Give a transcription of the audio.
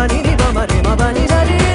మని ని మ రే మ బని రే